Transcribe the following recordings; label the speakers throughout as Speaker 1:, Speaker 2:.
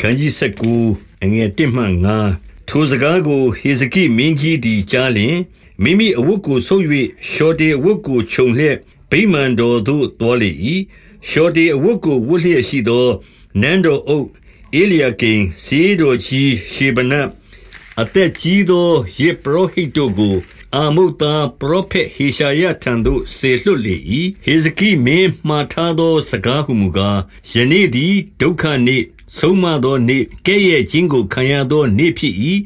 Speaker 1: ခန်းကြီး19အငယ်1မှ9ထိုစကားကိုဟေဇကိမင်းကြီးသည်ကြားလျင်မိမိအဝတ်ကိုဆုပ်၍ရှော်တေအဝတ်ကိုခြုံလျက်ဗိမာန်တော်သို့တွားလေ၏ရှော်တေအဝတ်ကိုဝတ်လျက်ရှိသောနန်းတော်အုပ်အေလျာကိန်စီတော်ကြီးရှေဗနအသက်ကြီးသောယေပရောဟိတ်တို့ကို အာမုတ်သားပရောဖက်ဟေရှာယထံသို့ဆေလွတ်လေ၏ဟေဇကိမင်းမှားထားသော စကားဟုမူကားယနေ့သည်ဒုက္ခနေ့ ဆုံးမသောနေ့ကဲ့ရဲ့ခြင်းကိုခံရသောနေ့ဖြစ်၏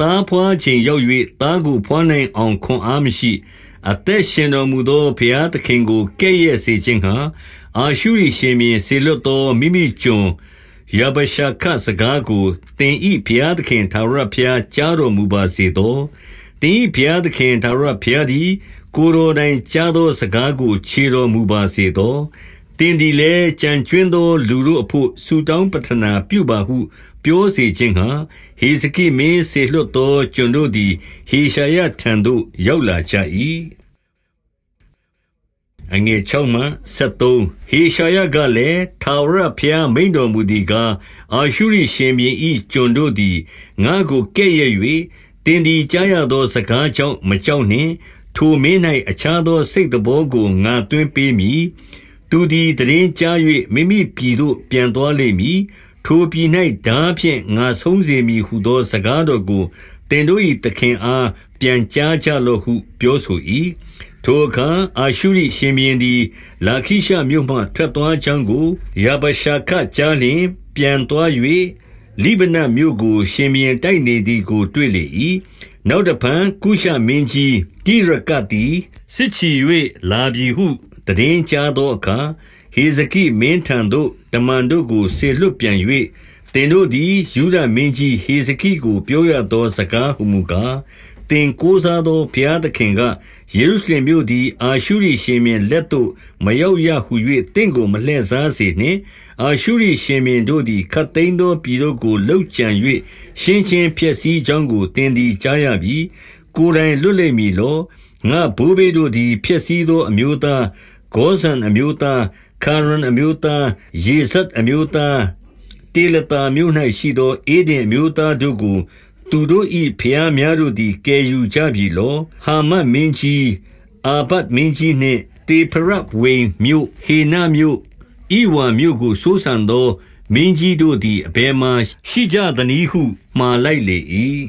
Speaker 1: သားဖွာခြင်းရောက်၍သားကိုဖွာနိုင်အောင်ခွန်အားမရှိအသက်ရှင်တော်မူသောဘုရားသခင်ကိုကဲ့ရဲ့စေခြင်းဟာအာရှုရိရှင်မြင်စေလွတ်သောမိမိကျွန်ယဘရှာခစကားကိုတင်ဤဘုရားသခင်သာရဘုရားကြားတော်မူပါစေသောတင်ဤဘုရားသခင်သာရဘုရားသည်ကိုယ်တော်တိုင်ကြားသောစကားကိုခြေတော်မူပါစေသော တင်ဒီလဲကြံကျွင်းသော လူတို့အဖို့ဆူတောင်းပတနာပြုပါဟု ပြောစေခြင်းဟာဟေစကိမင်းစေလွတ်သောကျွန်တို့သည် ဟေရှာယထံသို့ရောက်လာကြ၏အငယ်6မှ73ဟေရှာယကလည်းထာဝရဘုရားမိန်တော်မူသည်ကားအာရှုရိရှင်ပြည်ဤကျွန်တို့သည်ငါကိုကဲ့ရဲ့၍တင်ဒီကြားရသောစကားကြောင့်မကြောက်နှင့်ထိုမင်း၌အခြားသောစိတ်တော်ကိုငါသွင်းပေးမည် သူသည်တရင်ကြား၍မိမိပြည်သို့ ပြန်သွားလိမ့်မည် ထိုပြည်၌ဓာဖြင့် ငါဆုံးစေမည်ဟုသော စကားတော်ကိုတင်တို့၏သခင်အား ပြန်ကြားကြလော့ဟု ပြောဆို၏ထိုအခါ အာရှုရိရှင်ဘီရင်သည် လာခိရှမြို့မှ ထွက်သွားကြောင်းကို ယာဘရှာခကြားလျင် ပြန်သွား၍လိဗနမြို့ကို ရှင်ဘီရင်တိုက်နေသည်ကို တွေ့လေ၏နောက်တဖန် ကုရှမင်းကြီးတိရကတိစစ်ချီ၍လာပြီဟု တည်င်းကြားသောအခါဟေဇကိမင်းထံသို့တမန်တို့ကိုဆေလွတ်ပြန်၍တင်တို့သည်ယူဒမင်းကြီးဟေဇကိကို ပြောရသောစကားဟုမူကားတင်ကိုးစားသောဘုရားသခင်ကယေရုရှလင်မြို့သည် အာရှုရိရှင်မြင်လက်သို့မရောက်ရဟု၍တင့်ကိုမလှည့်စားစေနှင့်အာရှုရိရှင်မြင်တို့သည်ခတ်သိမ်းသောပြည်တို့ကိုလှုပ်ကြံ၍ရှင်းချင်းဖြစ်စည်းကြောင်းကိုတင်သည်ကြားရပြီကိုယ်တိုင်လွတ်လိမ့်မည်လောငါဘိုးဘေးတို့သည်ဖြစ်စည်းသောအမျိုးသား ဂောဇန်အမျိုးသား ခါရန်အမျိုးသား ယေဇတ်အမျိုးသား တေလတာမျိုး၌ရှိသောအေဒင်အမျိုးသားတို့ကို သူတို့၏ဖျားများတို့သည် ကယ်ယူကြပြီလော ဟာမတ်မင်းကြီး အာဘတ်မင်းကြီးနှင့်တေဖရဝိန်မြို့ ဟေနမြို့ဤဝါမြို့ကို စိုးစံသော မင်းကြီးတို့သည် အဘယ်မှရှိကြသနည်းဟု မှားလိုက်လေ၏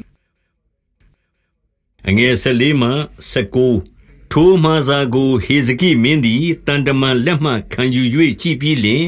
Speaker 1: အငယ်၁၄မှ၁၉ ထိုမှာစာကို ဟေဇကိမင်းသည်တန်တမန်လက်မှခံယူ၍ကြည်ပြီးလျှင်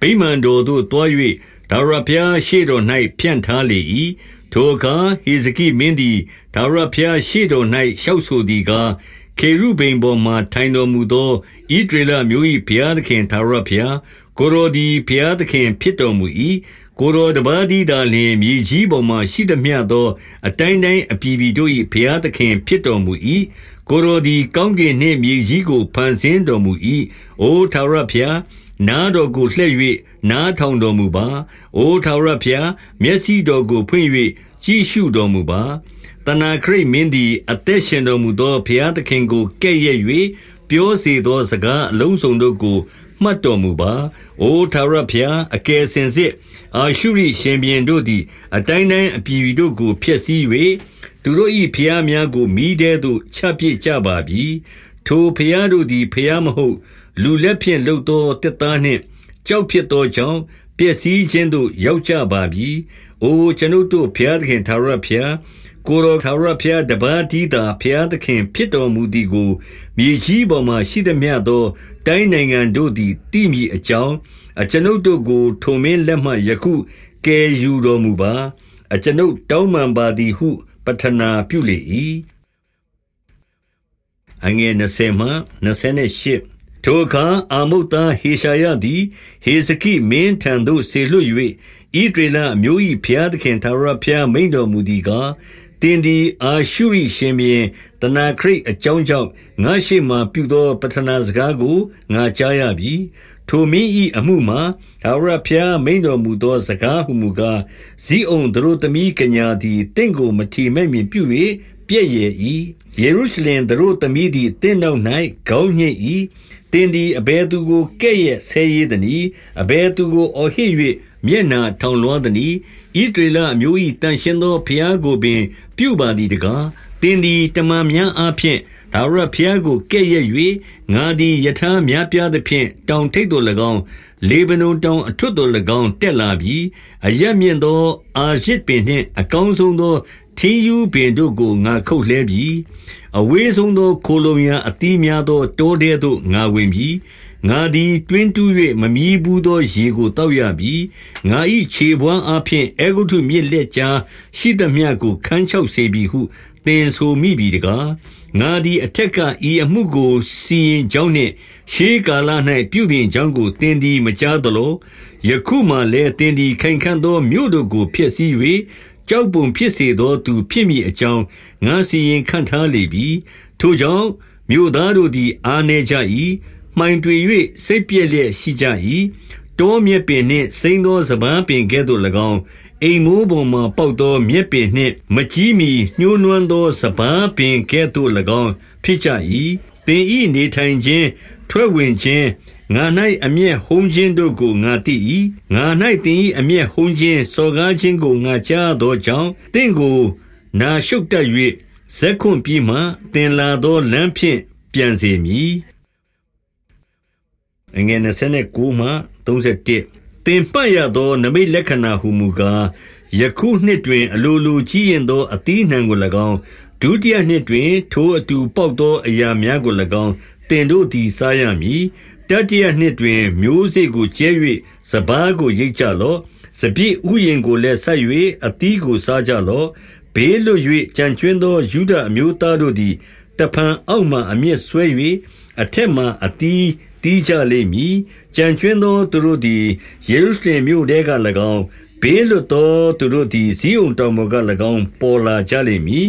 Speaker 1: ဗိမာန်တော်သို့တွား၍ဒါဝရဖျားရှေ့တော်၌ဖြန့်ထားလေ၏ထိုအခါဟေဇကိမင်းသည်ဒါဝရဖျားရှေ့တော်၌ရှောက်ဆိုသည်ကားခေရုဗိမ်ပေါ်မှထိုင်တော်မူသောဣဒရေလမျိုး၏ဘုရားသခင်ဒါဝရဖျားကိုရိုဒီဘုရားသခင်ဖြစ်တော်မူ၏ကိုယ်တော်တပါးသည်သာလျှင်မြေကြီးပေါ်မှာရှိသမျှသော အတိုင်းတိုင်းအပြည်ပြည်တို့၏ဘုရားသခင်ဖြစ်တော်မူ၏။ ကိုယ်တော်သည် ကောင်းကင်နှင့်မြေကြီးကို ဖန်ဆင်းတော်မူ၏။အိုထာဝရဘုရား၊နားတော်ကိုလှည့်၍နားထောင်တော်မူပါ။အိုထာဝရဘုရား၊မျက်စိတော်ကို ဖွင့်၍ကြည့်ရှုတော်မူပါ။သနာခရိပ်မင်းသည် အသက်ရှင်တော်မူသော ဘုရားသခင်ကို ကဲ့ရဲ့၍ပြောစေသော စကားအလုံးစုံတို့ကို မှတ်တော်မူပါ။အိုထာဝရဘုရား၊အကယ်စင်စစ် အာရှုရိရှင်ဘုရင်တို့သည် အတိုင်းတိုင်းအပြည်ပြည်တို့ကို ဖျက်ဆီး၍ သူတို့၏ဘုရားများကိုမီးထဲသို့ချပစ်ကြပါပြီ။ထိုဘုရားတို့သည်ဘုရားမဟုတ်၊လူလက်ဖြင့်လုပ်သောသစ်သားနှင့်ကျောက်ဖြစ်သောကြောင့်ပျက်စီးခြင်းသို့ရောက်ကြပါပြီ။အိုအကျွန်ုပ်တို့ဘုရားသခင်ထာဝရဘုရား၊ကိုယ်တော်ထာဝရဘုရားတပါးတည်းသာဘုရားသခင်ဖြစ်တော်မူသည်ကိုမြေကြီးပေါ်မှာရှိသမျှသောတိုင်းနိုင်ငံတို့သည်သိမည်အကြောင်း၊အကျွန်ုပ်တို့ကိုထိုမင်းလက်မှယခုကယ်ယူတော်မူပါ။အကျွန်ုပ်တောင်းပန်ပါသည်ဟု ပဌနာပြုလေ၏။20ထိုအခါအာမုတ်သားဟေရှာယသည် ဟေဇကိမင်းထံသို့စေလွှတ်၍ဣသရေလအမျိုး၏ဘုရားသခင်ထာဝရဘုရားမိန့်တော်မူသည်ကားတင်သည်အာရှုရိရှင်ဘီရင်တနာခရိအကြောင်းကြောင့်ငါရှိမှပြုသောပထနာစကားကိုငါကြားရပြီ ထိုမင်း၏အမှုမှာထာဝရဘုရားမိန်တော်မူသော စကားဟုမူကားဇီးအုံတို့သမီးကညာသည်တင့်ကိုမထီမဲ့မြင်ပြု၍ပြည့်ရဲ့၏ယေရုရှလင်တို့သမီးသည်တင့်နောက်၌ခေါင်းညိတ်၏တင်သည်အဘဲသူကိုကဲ့ရဲ့ဆဲရည်သည်အဘဲသူကိုအော်ဟစ်၍မျက်နှာထောင်လွှားသနည်းဣသရေလအမျိုး၏တန်ရှင်းသောဘုရားကိုပင် ပြုပါသည်တကားသင်သည်တမန်များအားဖြင့် ဒါဝရဘုရားကိုကဲ့ရဲ့၍ငါသည်ယထာများပြားသဖြင့်တောင်ထိပ်သို့၎င်းလေဗနုန်တောင်အထွတ်သို့၎င်းတက်လာပြီးအရမြင့်သော အာရစ်ပင်နှင့် အကောင်းဆုံးသောထင်းယူပင်တို့ကိုငါခုတ်လှဲပြီးအဝေးဆုံးသော ခိုလုံရန်အတီးများသော တောထဲသို့ငါဝင်ပြီး ငါသည် တွင်းတူး၍မမြည်ဘူးသော ရေကိုတောက်ရပြီးငါ၏ခြေဘွမ်းအားဖြင့်အေဂုတုမြစ်လက်ကြားရှိသမျှကို ခန်းချောက်စေပြီဟု သင်ဆိုမိပြီတကား ငါသည် အထက်က ဤအမှုကို စီရင်ကြောင်းနှင့် ရှေးကာလ၌ပြုပြင်ကြောင်းကို သင်သည် မကြားသလိုယခုမှလည်း သင်သည် ခိုင်ခံ့သောမြို့တို့ကို ဖျက်ဆီး၍ကြောက်ပုံဖြစ်စေသော သူဖြစ်မည်အကြောင်း ငါစီရင်ခံထားလေပြီ ထိုကြောင့် မြို့သားတို့သည် အာနေကြ၏ မှိုင်တွေ၍စိတ်ပြည့်လျက်ရှိကြ၏တောမြက်ပင်နှင့်စိမ့်သောစပန်းပင်ကဲ့သို့၎င်းအိမ်မိုးပေါ်မှပေါက်သောမြက်ပင်နှင့်မကြီးမီညှိုးနွမ်းသောစပန်းပင်ကဲ့သို့၎င်းဖြစ်ကြ၏သင်ဤနေထိုင်ခြင်းထွက်ဝင်ခြင်းငါ၌အမျက်ဟုံးခြင်းတို့ကိုငါသိ၏ငါ၌သင်၏အမျက်ဟုံးခြင်းစော်ကားခြင်းကိုငါကြားသောကြောင့်သင်ကိုနာရှုတ်တတ်၍ဇက်ခွန်ပြီးမှသင်လာသောလမ်းဖြင့်ပြန်စေမည် အငယ်29မှ31သင်ပတ်ရသော နမိတ်လက္ခဏာဟုမူကားယခုနှစ်တွင် အလိုလိုကြီးရင်သောအသီးနှံကို၎င်းဒုတိယနှစ်တွင် ထိုအတူပေါက်သောအရာများကို၎င်းတင်တို့သည်စားရမည်တတိယနှစ်တွင် မျိုးစေ့ကိုကျဲ၍စပားကိုရိတ်ကြလော့စပြည့်ဥယင်ကိုလည်းဆက်၍အသီးကိုစားကြလော့ဘေးလွတ်၍ကြံကျွင်းသောယူဒအမျိုးသားတို့သည်တဖန်အောက်မှအမျက်ဆွဲ၍အထက်မှအသီး တီးကြလိမ့်မည်ကြံကျွင်းသောသူတို့သည်ယေရုရှလင်မြို့ထဲက၎င်းဘေးလွတ်သောသူတို့သည်ဇီးုံတောင်ပေါ်က၎င်းပေါ်လာကြလိမ့်မည်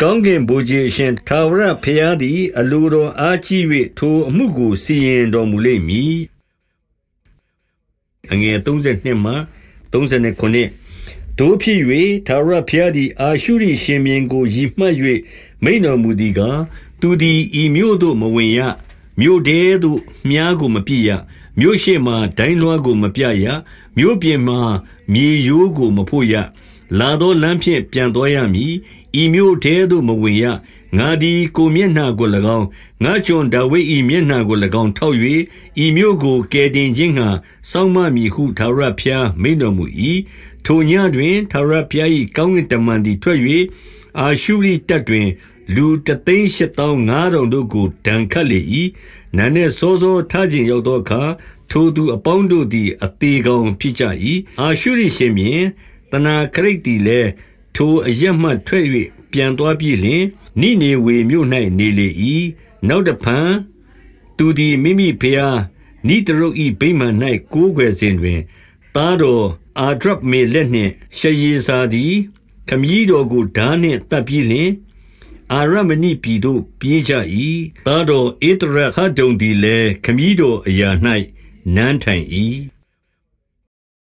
Speaker 1: ကောင်းကင်ဘုရားအရှင်သာဝရဖျားသည် အလိုတော်အားကြီး၍ထိုအမှုကိုစီရင်တော်မူလိမ့်မည်အငယ်32မှ39တို့ဖြစ်၍သာဝရဖျားသည်အာရှုရိရှင်မြင်းကိုရည်မှတ်၍မိန်တော်မူသည်ကားသူသည်ဤမြို့သို့မဝင်ရ မြို့တဲသို့မြားကိုမပြည့်ရမြို့ရှိမှဒိုင်းလွှားကိုမပြရမြို့ပြင်မှမြေရိုးကိုမဖို့ရလာသောလမ်းဖြင့်ပြန်တော်ရမည်ဤမြို့ထဲသို့မဝင်ရငါသည်ကိုမျက်နှာကို၎င်းငါကျွန်ဒါဝိဒ်၏မျက်နှာကို၎င်းထောက်၍ဤမြို့ကိုကယ်တင်ခြင်းငှာစောင့်မမည်ဟုသာရဖျားမိန်တော်မူ၏ထိုညတွင်သာရဖျား၏ကောင်းကင်တမန်သည်ထွက်၍အာရှုရိတပ်တွင် လူတသိန်းရှစ်သောင်းငါးထောင်တို့ကိုဒဏ်ခတ်လေ၏နန်းနှင့်စောစောထခြင်းရောက်သောအခါထိုသူအပေါင်းတို့သည် အသေးကောင်ဖြစ်ကြ၏အာရှုရိရှင်မြင်တနာခရိတ်တီလည်းထိုအရက်မှထွက်၍ပြန်သွားပြီလျှင်နိနေဝေမြို့၌နေလေ၏နောက်တဖန်သူသည်မိမိဖျားနိတရုတ်၏ဗိမာန်၌ကိုးကွယ်စဉ်တွင်သားတော်အာဒရပ်မေလက်နှင့်ရှယေဇာသည်ခမည်းတော်ကိုဓာနှင့်တပ်ပြီးလျှင် အာရမဏိပြည်သို့ ပြေးကြ၏သားတော်ဧတရဟဒုံသည်လည်း ခမည်းတော်အရာ၌နန်းထိုင်၏